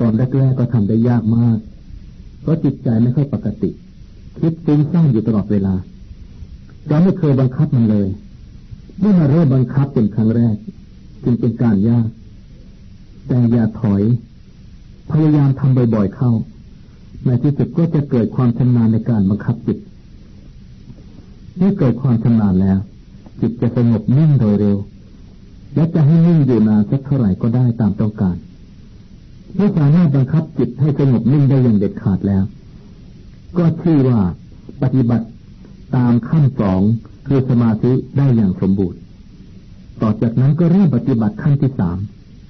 ตอนแรกๆก็ทำได้ยากมาก เพราะจิตใจไม่ค่อยปกติ คิดฟุ้งซ่านอยู่ตลอดเวลาเราไม่เคยบังคับมันเลยเมื่อมาเริ่มบังคับเป็นครั้งแรก จึงเป็นการยาก แต่อย่าถอย พยายามทำบ่อยๆเข้า ในที่สุดก็จะเกิดความชำนาญในการบังคับจิตเมื่อเกิดความชำนาญแล้ว จิตจะสงบนิ่งโดยเร็ว และจะให้นิ่งอยู่นานสักเท่าไหร่ก็ได้ตามต้องการ เมื่อสามารถบังคับจิตให้สงบนิ่งได้อย่างเด็ดขาดแล้ว ก็ชื่อว่าปฏิบัติตามขั้นสองคือสมาธิได้อย่างสมบูรณ์ ต่อจากนั้นก็เริ่มปฏิบัติขั้นที่สาม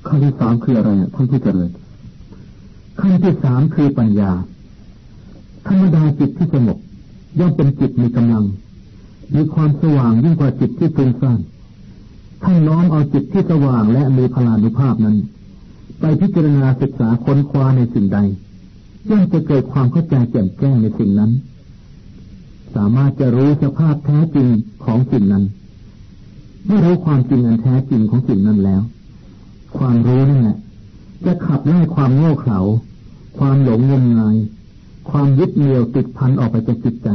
ขั้นที่สามคืออะไรท่านผู้เจริญขั้นที่สามคือปัญญา ธรรมดาจิตที่สงบย่อมเป็นจิตมีกำลัง มีความสว่างยิ่งกว่าจิตที่ฟุ้งซ่านท่านน้อมเอาจิตที่สว่างและมีพลานุภาพนั้น ไปพิจารณาศึกษาค้นคว้าในสิ่งใดย่อมจะเกิดความเข้าใจแจ่มแจ้งในสิ่งนั้น สามารถจะรู้สภาพแท้จริงของสิ่งนั้น เมื่อรู้ความจริงอันแท้จริงของสิ่งนั้นแล้ว ความรู้นั่นแหละจะขับไล่ความโง่เขลาความหลงงมงาย ความยึดเหนี่ยวติดพันออกไปจากจิตใจ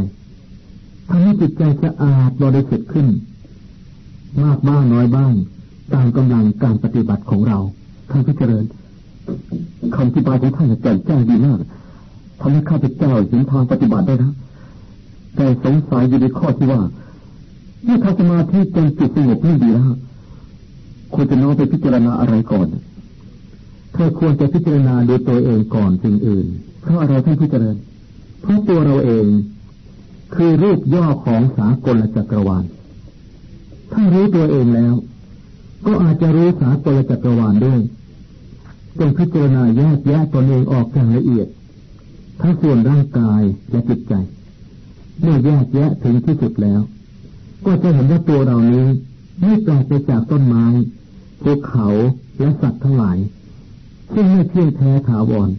ทำให้จิตใจสะอาดบริสุทธิ์ขึ้น มากบ้างน้อยบ้าง ตามกำลังการปฏิบัติของเรา ท่านพิจารณาคำที่บายของท่านแจ่มแจ้งดีมากทำให้ข้าพเจ้าเห็นทางปฏิบัติได้นะแต่สงสัยอยู่ในข้อที่ว่าเมื่อทำสมาธิจนจิตสงบนี่ดีแล้วควรจะน้อมไปพิจารณาอะไรก่อนเธอควรจะพิจารณาดูตัวเองก่อนสิ่งอื่น เพราะอะไรท่านพิจารณาเพราะตัวเราเอง คือรูปย่อของสากลจักรวาลถ้ารู้ตัวเองแล้ว ก็อาจจะรู้สากลจักรวาลด้วยจงพิจารณาแยกแยะตนเองออกอย่างละเอียด ทั้งส่วนร่างกายและจิตใจ เมื่อแยกแยะถึงที่สุดแล้ว ก็จะเห็นว่าตัวเรานี้ไม่แปลกไปจากต้นไม้ภูเขาและสัตว์ทั้งหลาย ซึ่งไม่เที่ยงแท้ถาวร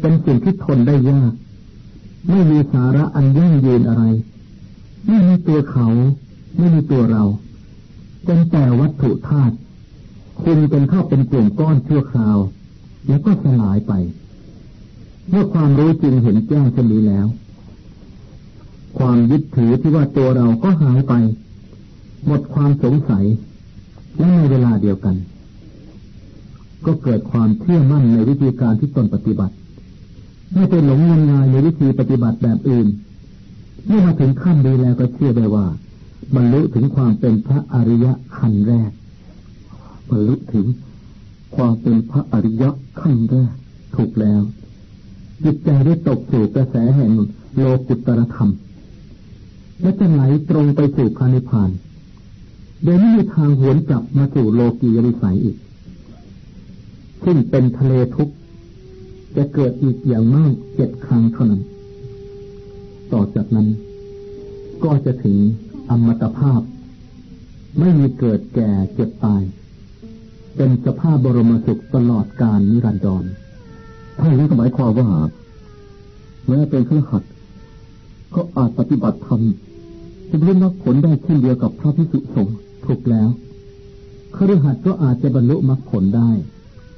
เป็นสิ่งที่ทนได้ยาก ไม่มีสาระอันยั่งยืนอะไร ไม่มีตัวเขา ไม่มีตัวเรา เป็นแต่วัตถุธาตุคุณเป็นเข้าเป็นกลุ่มก้อนชั่วคราว แล้วก็สลายไป เมื่อความรู้จริงเห็นแจ้งเช่นนี้แล้ว ความยึดถือที่ว่าตัวเราก็หายไป หมดความสงสัย และในเวลาเดียวกัน ก็เกิดความเชื่อมั่นในวิธีการที่ตนปฏิบัติ ไม่ไปหลงงมงายในวิธีปฏิบัติแบบอื่นเมื่อมาถึงขั้นดีแล้วก็เชื่อได้ว่า บรรลุถึงความเป็นพระอริยะขั้นแรก บรรลุถึงความเป็นพระอริยะขั้นแรกถูกแล้วจิตใจได้ตกสู่กระแสแห่งโลกุตตรธรรม และจะไหลตรงไปสู่พระนิพพาน โดยไม่มีทางหวนกลับมาสู่โลกียวิสัยอีก ซึ่งเป็นทะเลทุกข์จะเกิดอีกอย่างมากเจ็ดครั้งเท่านั้น ต่อจากนั้นก็จะถึง อมตะภาพ ไม่มีเกิดแก่เจ็บตาย เป็นสภาพบรมสุขตลอดกาลนิรันดรถ้านี้ก็หมายความว่าแม้เป็นเครือขัดก็อาจปฏิบัติธรรมจะบรรลุมรรคผลได้เช่นเดียวกับพระพิสุสงฆ์ถูกแล้วครือขัดก็อาจจะบรรลุมรรคผลได้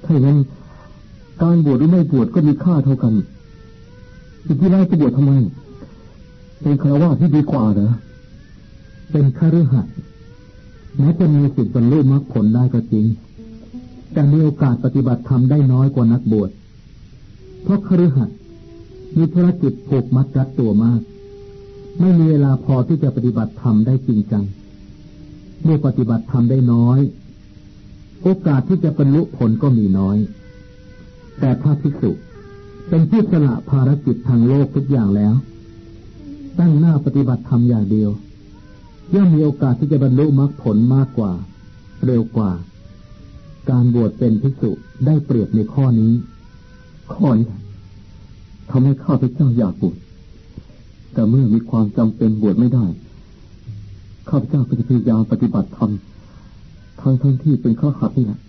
ถ้าอย่างนั้นการบวชหรือไม่บวชก็มีค่าเท่ากันสิ่งที่ได้จะบวชทำไมเป็นคารวะที่ดีกว่าเหรอ เป็นคฤหัสถ์แม้จะมีสิทธิ์บรรลุมรรคผลได้ก็จริง แต่มีโอกาสปฏิบัติธรรมได้น้อยกว่านักบวช เพราะคฤหัสถ์มีธุรกิจผูกมัดรัดตัวมาก ไม่มีเวลาพอที่จะปฏิบัติธรรมได้จริงจัง เมื่อปฏิบัติธรรมได้น้อย โอกาสที่จะบรรลุผลก็มีน้อย แต่ถ้าภิกษุเป็นผู้สละภารกิจทางโลกทุกอย่างแล้ว ตั้งหน้าปฏิบัติธรรมอย่างเดียว ย่อมมีโอกาสที่จะบรรลุมรรคผลมากกว่า เร็วกว่า การบวชเป็นภิกษุได้เปรียบในข้อนี้ ข้อนี้ทำให้ข้าพเจ้าอยากบวชแต่เมื่อมีความจำเป็นบวชไม่ได้ ข้าพเจ้าก็จะพยายามปฏิบัติธรรมทั้งทั้งที่เป็นข้อขัดนี่แหละ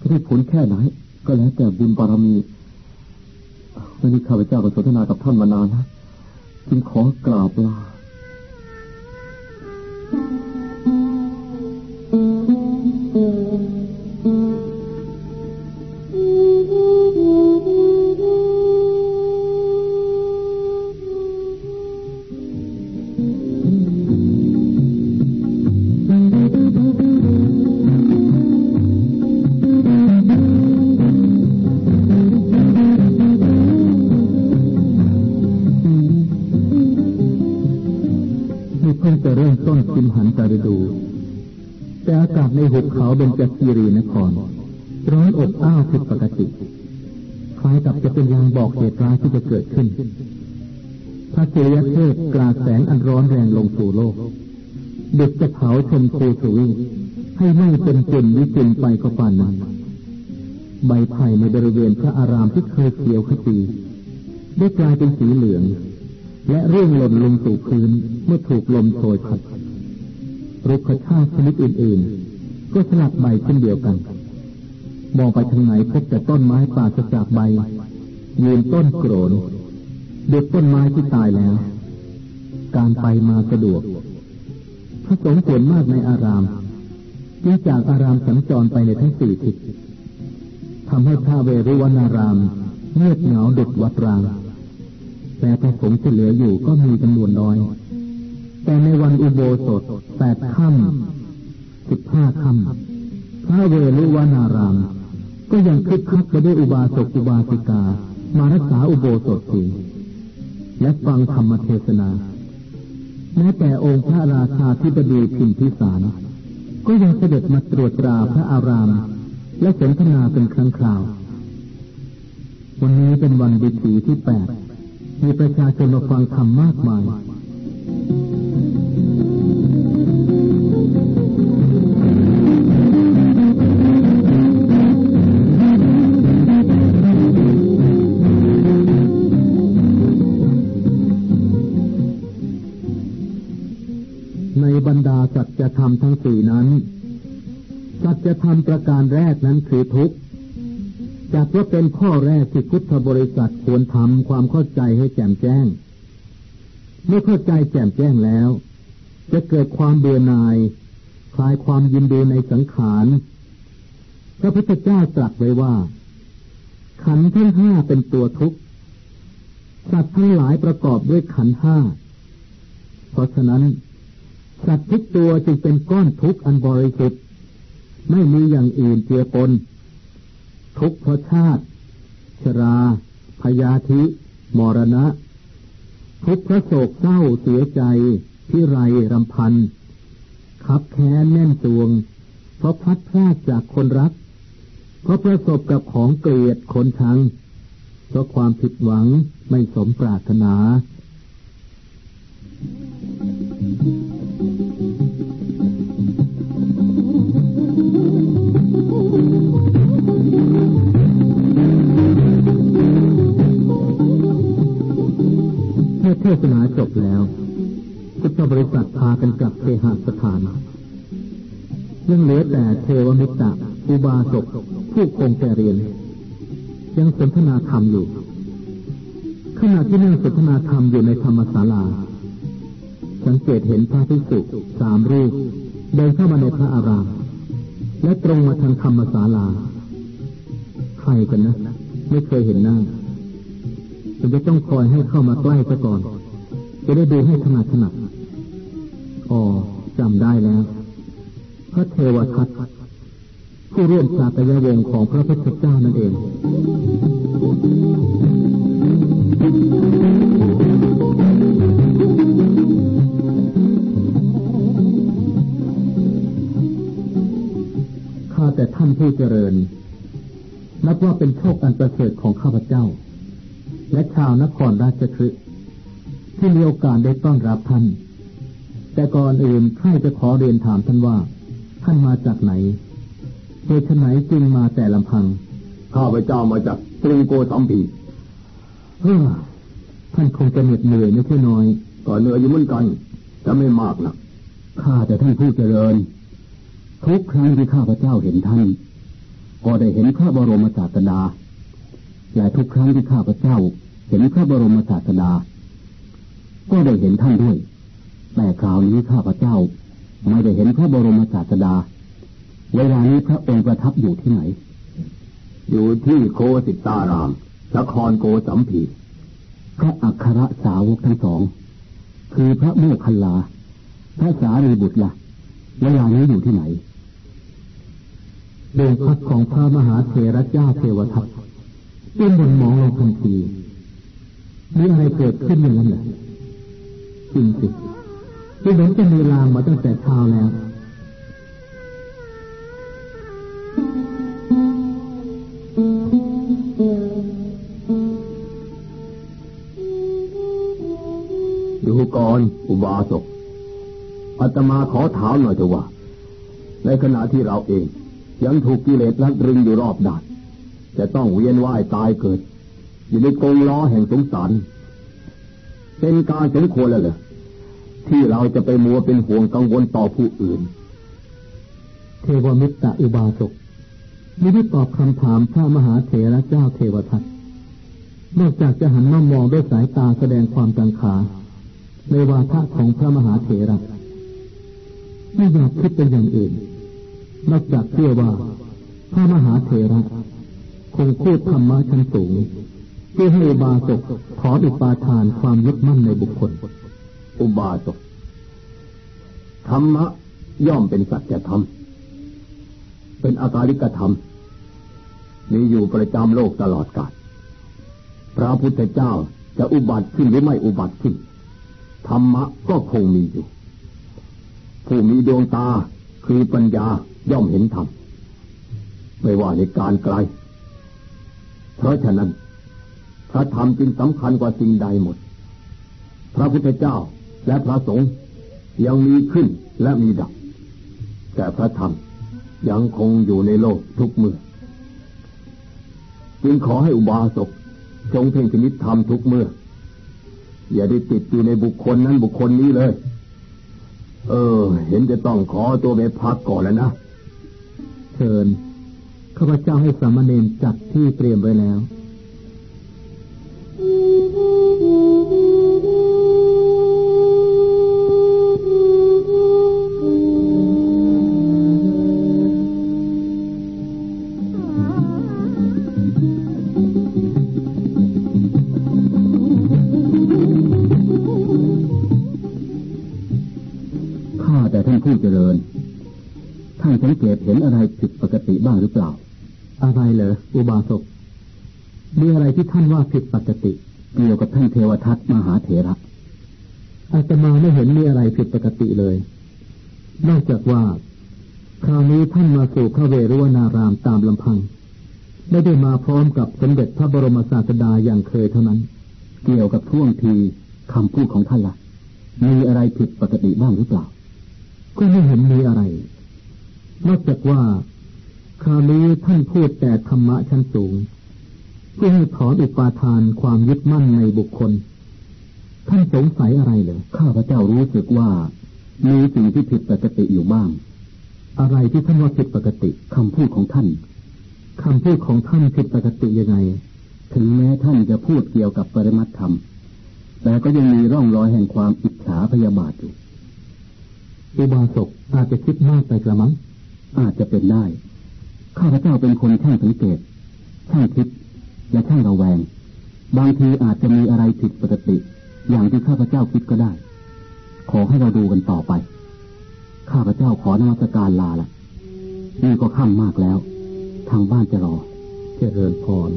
จะได้ผลแค่ไหน ก็แล้วแต่บุญบารมีวันนี้ข้าพเจ้าก็สนทนากับท่านมานานนะจึงขอกราบลา ปก็ปานนั้น ใบไผ่ในบริเวณพระอารามที่เคยเขียวขจีได้กลายเป็นสีเหลือง และร่วงหล่นลงสู่พื้นเมื่อถูกลมโชยพัดรุกขชาติชนิดอื่นๆ ก็สลัดใบเช่นเดียวกัน มองไปทางไหนพบแต่ต้นไม้ป่าจากใบยืนต้นโกรนเด็กต้นไม้ที่ตายแล้ว การไปมาสะดวกพระสงฆ์ส่วนมากในอาราม จึงจากอารามสัญจรไปในทั้งสี่ทิศทำให้พระเวรุวนารามเงียบเหงาดุดวัดราง แต่พระสงฆ์ที่เหลืออยู่ก็มีจำนวนน้อย แต่ในวันอุโบสถแปดค่ำสิบห้าค่ำพระเวรุวนาราม ก็ยังคึกคักไปด้วยอุบาสกอุบาสิกา มารักษาอุโบสถสิและฟังธรรมเทศนา แม้แต่องค์พระราชาที่บดีพิมพิสาร ก็ยังเสด็จมาตรวจตราพระอาราม และสนทนาเป็นครั้งคราว วันนี้เป็นวันวิถีที่แปดมีประชาชนมาฟังธรรมมากมาย ธรรมประการแรกนั้นคือทุกข์จัดว่าเป็นข้อแรกที่พุทธบริษัทควรทำความเข้าใจให้แจ่มแจ้ง เมื่อเข้าใจแจ่มแจ้งแล้ว จะเกิดความเบื่อหน่าย คลายความยินดีในสังขารพระพุทธเจ้าตรัสไว้ว่า ขันธ์ทั้งห้าเป็นตัวทุกข์สัตว์ทั้งหลายประกอบด้วยขันธ์ห้าเพราะฉะนั้น สัตว์ทุกตัวจึงเป็นก้อนทุกข์อันบริสุทธิ์ ไม่มีอย่างอื่นเจือปนทุกข์เพราะชาติ ชราพยาธิ มรณะ ทุกข์เพราะโศกเศร้าเสียใจ พิไรรำพันขับแค้นแน่นตวง เพราะพัดพลาดจากคนรัก เพราะประสบกับของเกลียดคนชัง เพราะความผิดหวังไม่สมปรารถนา เทศนาจบแล้วพุทธบริษัทพากันกลับเคหสถานยังเหลือแต่เทวมิตรอุบาสกผู้คงแก่เรียน ยังสนทนาธรรมอยู่ ขณะที่นั่งสนทนาธรรมอยู่ในธรรมศาลา สังเกตเห็นพระภิกษุสามรูปเดินเข้ามาในพระอาราม และตรงมาทางธรรมศาลา ใครกันนะ ไม่เคยเห็นหน้าจะจะต้องคอยให้เข้ามาใกล้ซะก่อน จะได้ดูให้ถนัดถนัดอ๋อจำได้แล้ว พระเทวทัตผู้ร่วมสาตยวงของพระพุทธเจ้านั่นเอง ข้าแต่ท่านผู้เจริญ นับว่าเป็นโชคอันประเสริฐของข้าพเจ้า และชาวนครราชคฤห์ ที่มีโอกาสได้ต้อนรับท่าน แต่ก่อนอื่นข้าจะขอเรียนถามท่านว่า ท่านมาจากไหนเหตุไหนจึงมาแต่ลำพัง ข้าพเจ้ามาจากกรุงโกสัมพีเออท่านคงจะเหน็ดเหนื่อยไม่ใช่น้อย ก็เหนื่อยอยู่เหมือนกันจะไม่มากนะข้าแต่ท่านผู้เจริญ ทุกครั้งที่ข้าพเจ้าเห็นท่าน ก็ได้เห็นพระบรมศาสดาและทุกครั้งที่ข้าพเจ้า เห็นพระบรมศาสดา ก็ได้เห็นท่านด้วย แต่คราวนี้ข้าพเจ้า ไม่ได้เห็นพระบรมศาสดา เวลานี้พระองค์ประทับอยู่ที่ไหน อยู่ที่โคสิตารามนครโกสัมพีพระอัครสาวกทั้งสอง คือพระโมคคัลลา พระสารีบุตรละ่ะเวลานี้อยู่ที่ไหนดวงพัดของพระมหาเถรเจ้าเทวทัตเป็นบนมองลงทันทีมีอะไรเกิดขึ้นอย่างนั้นแหละ จริงสิคือเหมือนจะมีลางมาตั้งแต่เช้าแล้วดูก่อนอุบาสกอาตมาขอถามหน่อยเถอะว่า ในขณะที่เราเอง ยังถูกกิเลสรัดรึงอยู่รอบด้านจะต้องเวียนว่ายตายเกิด อยู่ในกงล้อแห่งสงสาร เป็นการสมควรแล้วเหรอ ที่เราจะไปมัวเป็นห่วงกังวลต่อผู้อื่น เทวมิตรอุบาสกไม่ได้ตอบคำถามพระมหาเถระเจ้าเทวทัตนอกจากจะหันมามองด้วยสายตาแสดงความกังขา ในวาทะของพระมหาเถระไม่อยากคิดเป็นอย่างอื่น นอกจากเชื่อว่า พระมหาเถระคงพูดธรรมะชั้นสูงเพื่อให้อุบาสกถออุปาทานความยึดมั่นในบุคคล อุบาสกธรรมะย่อมเป็นสัจธรรม เป็นอาการิกธรรม มีอยู่ประจำโลกตลอดกาลพระพุทธเจ้าจะอุบัติขึ้นหรือไม่อุบัติขึ้น ธรรมะก็คงมีอยู่ ผู้มีดวงตาคือปัญญาย่อมเห็นธรรม ไม่ว่าในการไกล เพราะฉะนั้น พระธรรมจึงสำคัญกว่าสิ่งใดหมด พระพุทธเจ้า และพระสงฆ์ยังมีขึ้นและมีดับ แต่พระธรรมยังคงอยู่ในโลกทุกเมื่อ จึงขอให้อุบาสกจงเพ่งพินิจธรรมทุกเมื่อ อย่าได้ติดอยู่ในบุคคลนั้นบุคคลนี้เลย เออ เห็นจะต้องขอตัวไปพักก่อนแล้วนะ เชิญข้าพเจ้าให้สามเณรจัดที่เตรียมไว้แล้ว มั่นในบุคคล ท่านสงสัยอะไรเหรอข้าพระเจ้ารู้สึกว่า มีสิ่งที่ผิดปกติอยู่บ้าง อะไรที่ท่านว่าผิดปกติคำพูดของท่านคำพูดของท่านผิดปกติยังไง ถึงแม้ท่านจะพูดเกี่ยวกับปริมัติธรรม แต่ก็ยังมีร่องรอยแห่งความอิจฉาพยาบาทอยู่อุบาสกอาจจะคิดมากไปกระมัง อาจจะเป็นได้ ข้าพเจ้าเป็นคนช่างสังเกต ช่างคิด และช่างระแวง บางทีอาจจะมีอะไรผิดปกติ อย่างที่ข้าพเจ้าคิดก็ได้ ขอให้เราดูกันต่อไป ข้าพเจ้าขอนมัสการลาละนี่ก็ค่ำมากแล้ว ทางบ้านจะรอเจริญพร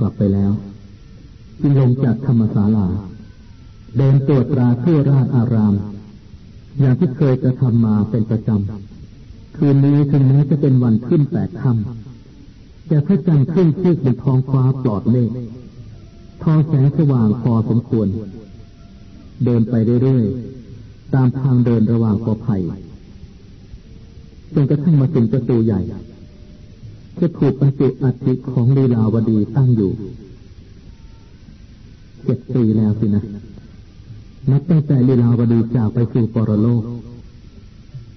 กลับไปแล้ว จึงลงจากธรรมศาลา เดินตรวจตราทั่วราชอาราม อย่างที่เคยกระทำมาเป็นประจำ คืนนี้ถึงแม้จะเป็นวันขึ้นแปดค่ำแต่พระจันทร์ขึ้นชีกบนท้องฟ้าปลอดเมฆทอแสงสว่างพอสมควร เดินไปเรื่อยๆ ตามทางเดินระหว่างกอไผ่จนกระทั่งมาถึงประตูใหญ่ จะถูกบรรจุอัฐิของลีลาวดีตั้งอยู่เจ็ดปีแล้วสินะนับตั้งแต่ลีลาวดีจากไปสู่ปรโลก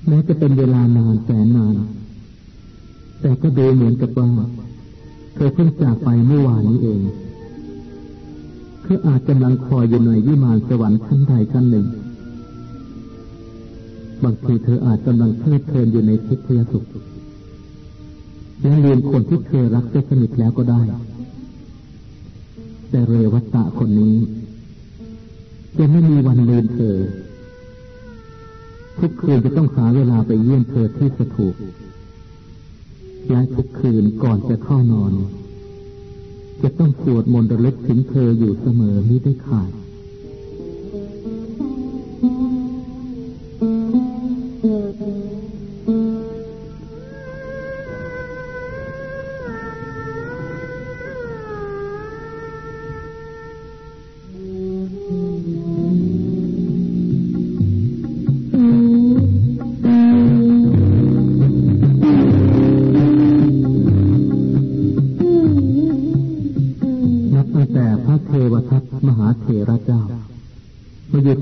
แม้จะเป็นเวลานานแสนนาน แต่ก็ดูเหมือนกับว่าเธอเพิ่งจากไปเมื่อวานนี้เองคืออาจกำลังคอยอยู่ในวิมานสวรรค์ชั้นใดชั้นหนึ่ง บางทีเธออาจกำลังเพลิดเพลินอยู่ในทิพยสุข และลืมคนที่เธอรักจะสนิทแล้วก็ได้ แต่เรวัตตะคนนี้จะไม่มีวันลืมเธอ ทุกคืนจะต้องหาเวลาไปเยี่ยมเธอที่สถูปและทุกคืนก่อนจะเข้านอน จะต้องสวดมนต์ระลึกถึงเธออยู่เสมอมิได้ขาด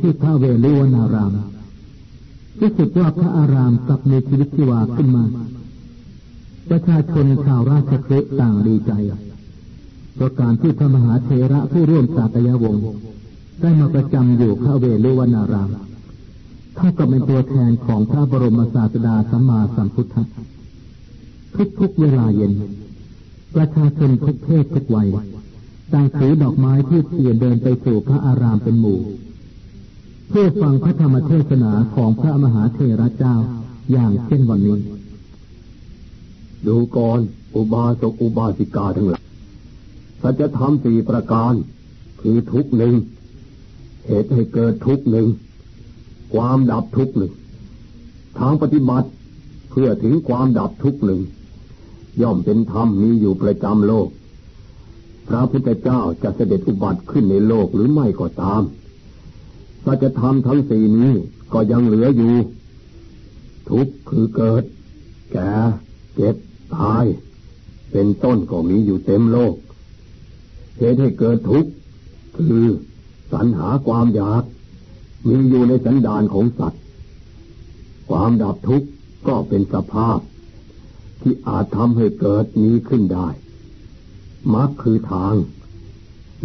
ที่พระเวรุวนาราม รู้สึกว่าพระอารามกลับมีชีวิตชีวาขึ้นมา ประชาชนชาวราชคฤห์ต่างดีใจเพราะการที่พระมหาเทระผู้ร่วมสาตยวงศ์ได้มาประจำอยู่พระเวรุวนารามเท่ากับเป็นตัวแทนของพระบรมศาสดาสัมมาสัมพุทธะทุกๆเวลาเย็น ประชาชนทุกเพศทุกวัยต่างถือดอกไม้ที่เทียนเดินไปสู่พระอารามเป็นหมู่ เพื่อฟังพระธรรมเทศนาของพระมหาเทระเจ้าอย่างเช่นวันนี้ ดูก่อนอุบาสกอุบาสิกาทั้งหลายสัจธรรมสี่ประการ คือทุกหนึ่งเหตุให้เกิดทุกหนึ่งความดับทุกหนึ่งทางปฏิบัติเพื่อถึงความดับทุกหนึ่งย่อมเป็นธรรมมีอยู่ประจำโลก พระพุทธเจ้าจะเสด็จอุบัติขึ้นในโลกหรือไม่ก็ตาม สัจธรรมทั้งสี่นี้ก็ยังเหลืออยู่ ทุกข์คือเกิด แก่เจ็บตาย เป็นต้นก็มีอยู่เต็มโลกเหตุให้เกิดทุกข์คือสรรหาความอยาก มีอยู่ในสันดานของสัตว์ ความดับทุกข์ก็เป็นสภาพ ที่อาจทำให้เกิดนี้ขึ้นได้มรรคคือทาง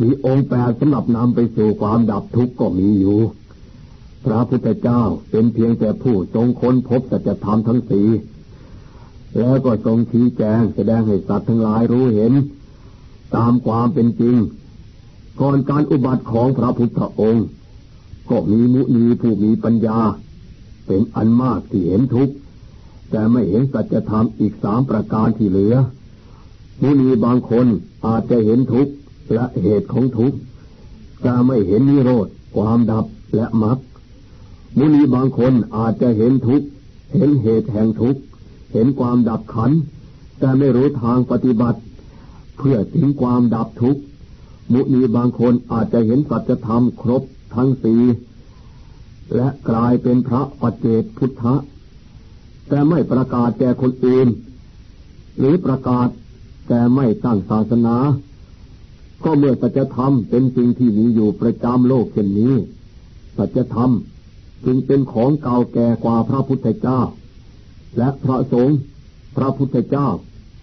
มีองค์แปดสำหรับนำไปสู่ความดับทุกข์ก็มีอยู่ พระพุทธเจ้าเป็นเพียงแต่ผู้ทรงค้นพบสัจธรรมทั้งสี่แล้วก็ทรงชี้แจงแสดงให้สัตว์ทั้งหลายรู้เห็น ตามความเป็นจริง ก่อนการอุบัติของพระพุทธองค์ ก็มีมุนีผู้มีปัญญา เป็นอันมากที่เห็นทุกข์แต่ไม่เห็นสัจธรรมอีกสามประการที่เหลือ มุนีบางคนอาจจะเห็นทุกข์ และเหตุของทุกข์จะไม่เห็นนิโรธความดับและมรรคมุนีบางคนอาจจะเห็นทุกข์เห็นเหตุแห่งทุกข์เห็นความดับขัน แต่ไม่รู้ทางปฏิบัติ เพื่อถึงความดับทุกข์มุนีบางคนอาจจะเห็นสัจธรรมครบทั้งสี่และกลายเป็นพระปัจเจกพุทธะ แต่ไม่ประกาศแก่คนอื่น หรือประกาศแต่ไม่ตั้งศาสนา ก็เมื่อสัจธรรมเป็นสิ่งที่มีอยู่ประจำโลกเช่นนี้ สัจธรรมจึงเป็นของเก่าแก่กว่าพระพุทธเจ้า และพระสงฆ์พระพุทธเจ้า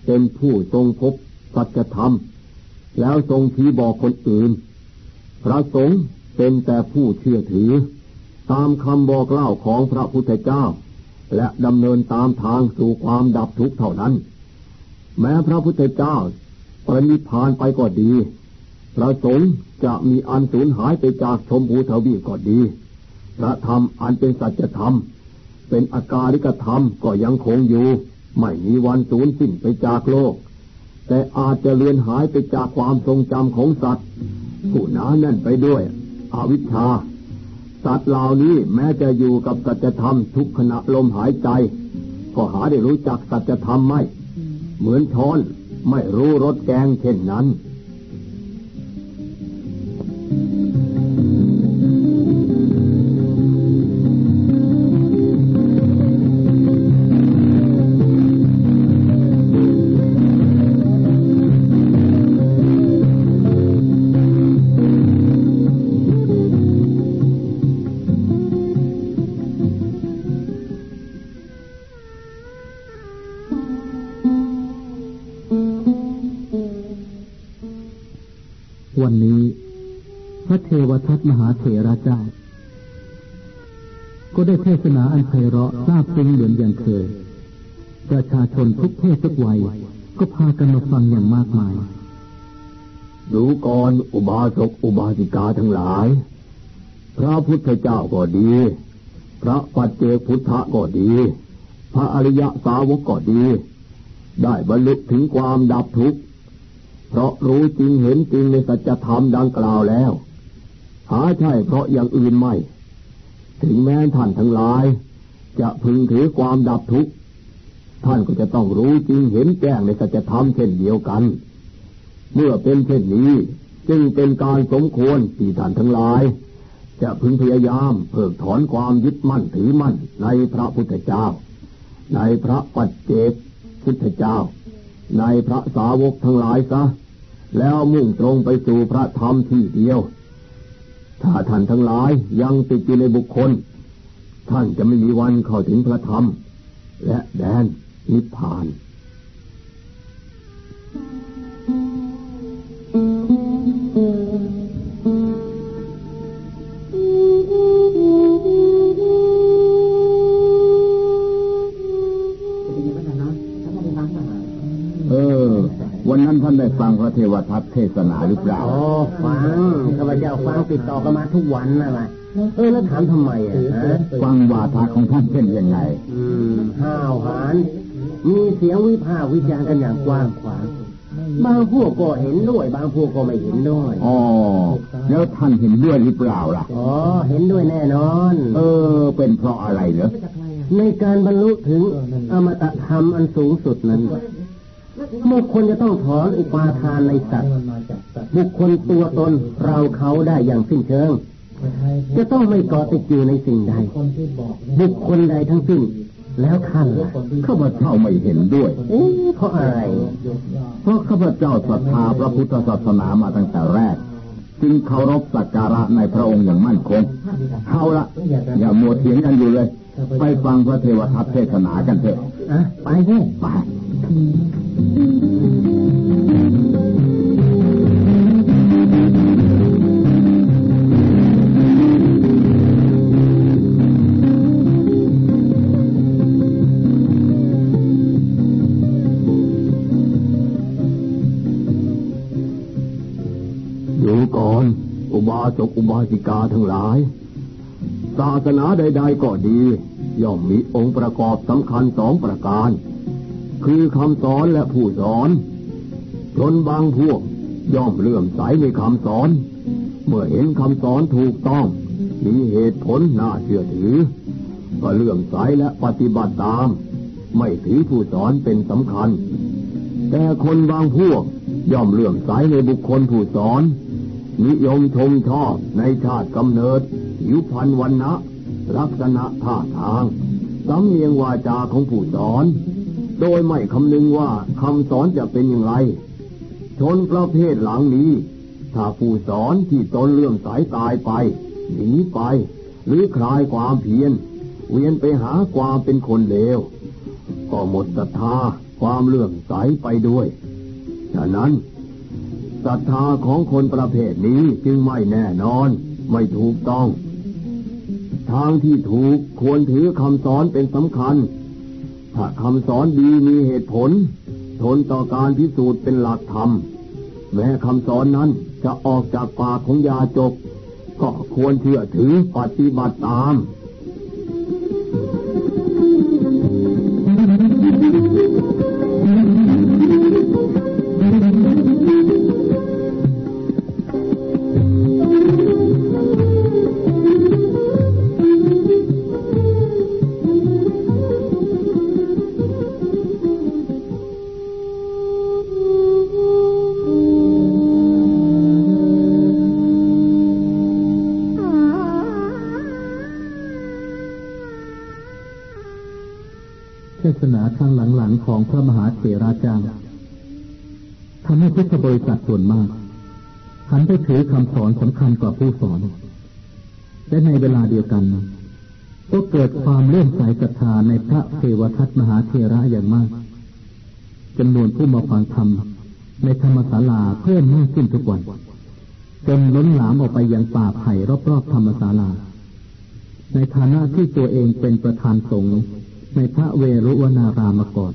เป็นผู้ทรงพบสัจธรรม แล้วทรงทีบอกคนอื่น พระสงฆ์เป็นแต่ผู้เชื่อถือ ตามคำบอกเล่าของพระพุทธเจ้า และดำเนินตามทางสู่ความดับทุกข์เท่านั้น แม้พระพุทธเจ้าปรินิพานไปก็ดี พระสงฆ์จะมีอันสูญหายไปจากชมพูทวีก็ดี พระธรรมอันเป็นสัจธรรม เป็นอาการิกธรรมก็ยังคงอยู่ ไม่มีวันสูญสิ้นไปจากโลก แต่อาจจะเลือนหายไปจากความทรงจำของสัตว์ ผู้นาแน่นไปด้วยอวิชชา สัตว์เหล่านี้แม้จะอยู่กับสัจธรรมทุกขณะลมหายใจ ก็หาได้รู้จักสัจธรรมไม่ เหมือนช้อนไม่รู้รสแกงเช่นนั้น thank you เถระเจ้า ก็ได้เทศนาอันไพเราะทราบซึ้งเหมือนอย่างเคย ประชาชนทุกเพศทุกวัย ก็พากันมาฟังอย่างมากมาย ดูก่อนอุบาสกอุบาสิกาทั้งหลาย พระพุทธเจ้าก็ดี พระปัจเจกพุทธก็ดี พระอริยสาวกก็ดี ได้บรรลุถึงความดับทุกข์เพราะรู้จริงเห็นจริงในสัจธรรมดังกล่าวแล้ว หาใช่เพราะอย่างอื่นไม่ ถึงแม้ท่านทั้งหลาย จะพึงถือความดับทุกข์ ท่านก็จะต้องรู้จริงเห็นแจ้งในสัจธรรมเช่นเดียวกัน เมื่อเป็นเช่นนี้ จึงเป็นการสมควรที่ท่านทั้งหลาย จะพึงพยายามเพิกถอนความยึดมั่นถือมั่นในพระพุทธเจ้า ในพระปัจเจกพุทธเจ้า ในพระสาวกทั้งหลายซะแล้วมุ่งตรงไปสู่พระธรรมที่เดียว ถ้าท่านทั้งหลายยังติดอยู่ในบุคคล ท่านจะไม่มีวันเข้าถึงพระธรรม และแดนนิพพาน เทวทัตเทศนาหรือเปล่าอ๋อฟังข้าพเจ้าฟังติดต่อกันมาทุกวันนั่นแหละเออแล้วถามทำไมอะฮะฟังวาทะของท่านเป็นยังไง อืมห้าวหาญมีเสียงวิพากษ์วิจารณ์กันอย่างกว้างขวางบางพวกก็เห็นด้วย บางพวกก็ไม่เห็นด้วยอ๋อแล้วท่านเห็นด้วยหรือเปล่าล่ะอ๋อเห็นด้วยแน่นอน เออ เป็นเพราะอะไรเหรอในการบรรลุถึงอมตะธรรมอันสูงสุดนั้น บุคคลจะต้องถอนอุปาทานในสัตว์บุคคลตัวตนเราเขาได้อย่างสิ้นเชิง จะต้องไม่เกาะติดอยู่ในสิ่งใด บุคคลใดทั้งสิ้น แล้วท่านล่ะข้าพเจ้าไม่เห็นด้วย เอ๊ะเพราะอะไร เพราะข้าพเจ้าศรัทธาพระพุทธศาสนามาตั้งแต่แรกจึงเคารพสักการะในพระองค์อย่างมั่นคงเอาละอย่ามัวเถียงกันอยู่เลย ไปฟังพระเทวทัตเทศนากันเถอะอะไปเถอะไปอยู่ก่อนอุบาสกอุบาสิกาทั้งหลาย ศาสนาใด ๆ ก็ดี ย่อมมีองค์ประกอบสำคัญสองประการ คือคำสอนและผู้สอนจนบางพวกย่อมเลื่อมใสในคำสอน เมื่อเห็นคำสอนถูกต้อง มีเหตุผลน่าเชื่อถือ ก็เลื่อมใสและปฏิบัติตาม ไม่ถือผู้สอนเป็นสำคัญ แต่คนบางพวกย่อมเลื่อมใสในบุคคลผู้สอน นิยมชมชอบในชาติกำเนิดผิวพรรณวันนะลักษณะท่าทางสำเนียงวาจาของผู้สอน โดยไม่คำนึงว่าคำสอนจะเป็นอย่างไร ชนประเภทหลังนี้ ถ้าผู้สอนที่ตนเลื่อมสายตายไปหนีไป หรือคลายความเพียรเวียนไปหาความเป็นคนเลวก็หมดศรัทธาความเลื่อมใสไปด้วย ฉะนั้นศรัทธาของคนประเภทนี้จึงไม่แน่นอน ไม่ถูกต้อง ทางที่ถูกควรถือคำสอนเป็นสำคัญ ถ้าคำสอนดีมีเหตุผล ทนต่อการพิสูจน์เป็นหลักธรรม แม้คำสอนนั้นจะออกจากปากของยาจก ก็ควรเชื่อถือปฏิบัติตาม เทศนาทางหลังๆของพระมหาเถราจารย์ทำให้พุทธบริษัทส่วนมากหันไปถือคำสอนสำคัญกว่าผู้สอน และในเวลาเดียวกันก็เกิดความเลื่อมใสศรัทธาในพระเทวทัตมหาเถระอย่างมากจำนวนผู้มาฟังธรรมในธรรมศาลาเพิ่มมากขึ้นทุกวันจนล้นหลามออกไปยังป่าไผ่รอบๆธรรมศาลา ในฐานะที่ตัวเองเป็นประธานสงฆ์ ในพระเวรุวนารามมาก่อน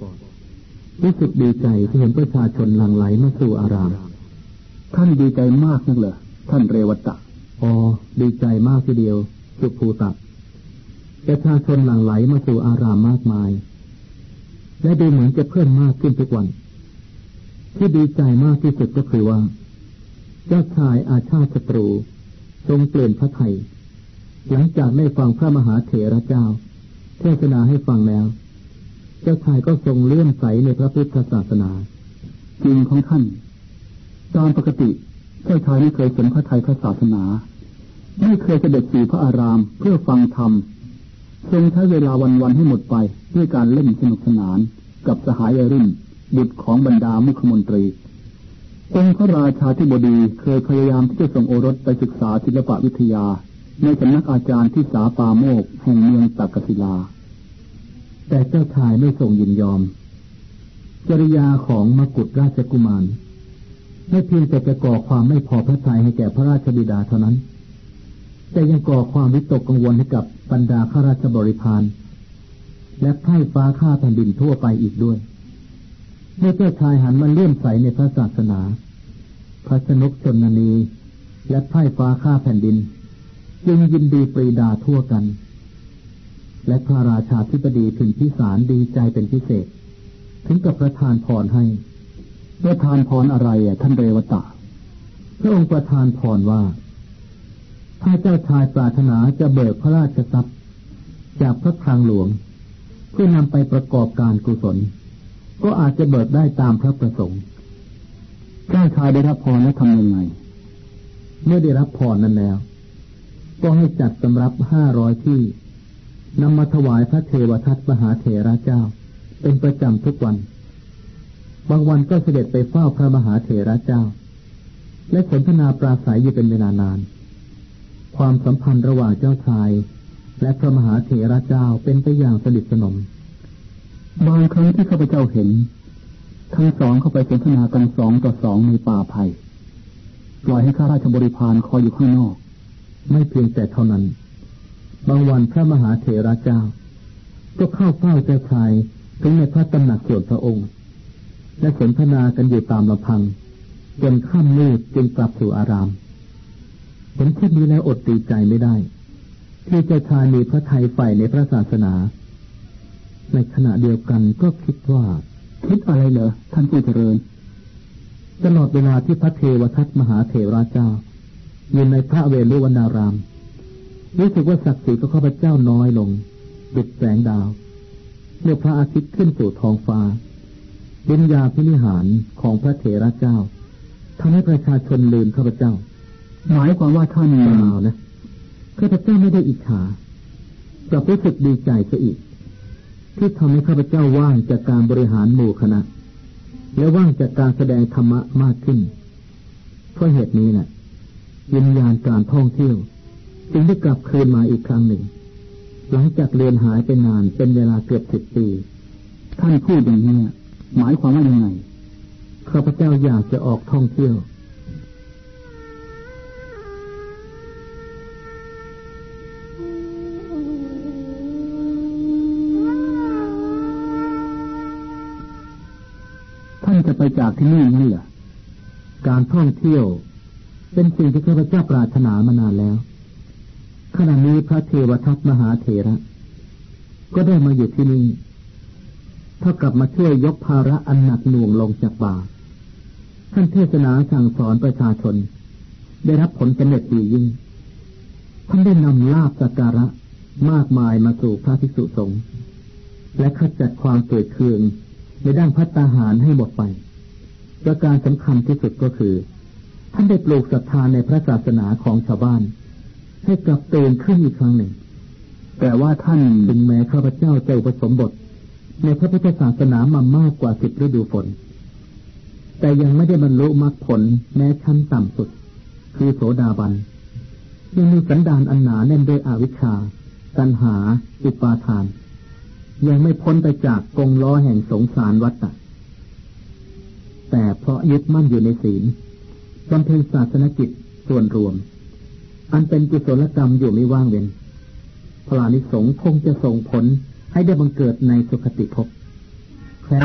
รู้สึกดีใจที่เห็นประชาชนหลั่งไหลมาสู่อาราม ท่านดีใจมากนักเหรอท่านเรวตะอ๋อดีใจมากทีเดียวสุภูตะประชาชนหลั่งไหลมาสู่อารามมากมาย และดูเหมือนจะเพิ่มมากขึ้นทุกวัน ที่ดีใจมากที่สุดก็คือว่าเจ้าชายอาชาติศัตรูทรงเปลี่ยนพระไทยหลังจากไม่ฟังพระมหาเถระเจ้า เทศนาให้ฟังแล้ว เจ้าชายก็ทรงเลื่อมใสในพระพุทธศาสนาจริงของท่าน ตามปกติเจ้าชายไม่เคยสนพระไทยพระศาสนา ไม่เคยเสด็จสู่พระอารามเพื่อฟังธรรมทรงใช้เวลาวันๆให้หมดไปด้วยการเล่นสนุกสนานกับสหายรุ่นบุตรของบรรดามุขมนตรีองค์พระราชาธิบดีเคยพยายามที่จะส่งโอรสไปศึกษาศิลปวิทยา ในสำนักอาจารย์ที่สาปาโมกแห่งเมืองตักกศิลา แต่เจ้าชายไม่ทรงยินยอม จริยาของมกุฎราชกุมาร ไม่เพียงแต่จะก่อความไม่พอพระทัยให้แก่พระราชบิดาเท่านั้น แต่ยังก่อความวิตกกังวลให้กับบรรดาข้าราชบริพารและไพ่ฟ้าข้าแผ่นดินทั่วไปอีกด้วยเมื่อเจ้าชายหันมาเลื่อมใสในพระศาสนา พระชนกชนนีและไพ่ฟ้าข้าแผ่นดิน จึงยินดีปรีดาทั่วกัน และพระราชาธิบดีถึงพิสารดีใจเป็นพิเศษ ถึงกับประทานพรให้ ประทานพรอะไรอะท่านเรวตะ พระองค์ประทานพรว่า ถ้าเจ้าชายปรารถนาจะเบิกพระราชทรัพย์ จากพระคลังหลวง เพื่อนำไปประกอบการกุศล ก็อาจจะเบิกได้ตามพระประสงค์เจ้าชายได้รับพรแล้วทำยังไง เมื่อได้รับพรนั้นแล้ว ก็ให้จัดสำรับห้าร้อยที่นำมาถวายพระเทวทัตมหาเถระเจ้า เป็นประจำทุกวัน บางวันก็เสด็จไปเฝ้าพระมหาเถระเจ้า และสนทนาปราศัยอยู่เป็นเวลานาน ความสัมพันธ์ระหว่างเจ้าชาย และพระมหาเถระเจ้าเป็นไปอย่างสนิทสนม บางครั้งที่ข้าพเจ้าเห็น ทั้งสองเข้าไปสนทนากันสองต่อสองในป่าไผ่ปล่อยให้ข้าราชบริพารคอยอยู่ข้างนอก ไม่เพียงแต่เท่านั้น บางวันพระมหาเถระเจ้า ก็เข้าเฝ้าเจ้าชายถึงในพระตำหนักส่วนพระองค์ และสนทนากันอยู่ตามลำพัง จนข้ามมืดจึงกลับสู่อารามเห็นเช่นนี้แล้วอดตีใจไม่ได้ ที่เจ้าชายมีพระทัยใฝ่ในพระศาสนา ในขณะเดียวกันก็คิดว่า คิดอะไรเหรอท่านผู้เจริญ ตลอดเวลาที่พระเทวทัตมหาเถราเจ้า อยู่ในพระเวรุวนาราม รู้สึกว่าศักดิ์ศรีของข้าพเจ้าน้อยลง ดุดแสงดาว เมื่อพระอาทิตย์ขึ้นสู่ท้องฟ้าบิญญาพินิหารของพระเถระเจ้าทำให้ประชาชนลืมข้าพเจ้า หมายความว่าท่านเปล่านะข้าพเจ้าไม่ได้อิจฉากลับรู้สึกดีใจซะอีก ที่ทำให้ข้าพเจ้าว่างจากการบริหารหมู่คณะ และว่างจากการแสดงธรรมะมากขึ้นเพราะเหตุนี้นะ่ะ วิญญาณการท่องเที่ยว จึงได้กลับคืนมาอีกครั้งหนึ่ง หลังจากเรียนหายไปนานเป็นเวลาเกือบสิบปี ท่านพูดอย่างนี้หมายความว่ายังไงข้าพเจ้าอยากจะออกท่องเที่ยว ท่านจะไปจากที่นี่นั่นเหรอการท่องเที่ยว เป็นสิ่งที่ข้าพเจ้าปรารถนามานานแล้ว ขณะนี้พระเทวทัตมหาเถระ ก็ได้มาอยู่ที่นี่เท่ากับมาช่วยยกภาระอันหนักหน่วงลงจากบ่าท่านเทศนาสั่งสอนประชาชน ได้รับผลสำเร็จดียิ่งท่านได้นำลาบสักการะมากมายมาสู่พระภิกษุสงฆ์และขจัดความเกิดเคืองในด้านพัฒหารให้หมดไป ประการสำคัญที่สุดก็คือ ท่านได้ปลูกศรัทธาในพระศาสนาของชาวบ้าน ให้กลับเตือนขึ้นอีกครั้งหนึ่ง แต่ว่าท่านถึงแม้ข้าพเจ้าเจ้าผสมบท ในพระพุทธศาสนามามากกว่าสิบฤดูฝน แต่ยังไม่ได้บรรลุมรรคผลแม้ชั้นต่ำสุด คือโสดาบัน ยังมีสันดานอันหนาแน่นด้วยอวิชชาตัณหา อุปาทาน ยังไม่พ้นไปจากกงล้อแห่งสงสารวัฏฏะแต่เพราะยึดมั่นอยู่ในศีล บำเพ็ญศาสนกิจส่วนรวม อันเป็นกุศลกรรมอยู่ไม่ว่างเว้นพลานิสงคงจะส่งผลให้ได้บังเกิดในสุคติภพแค่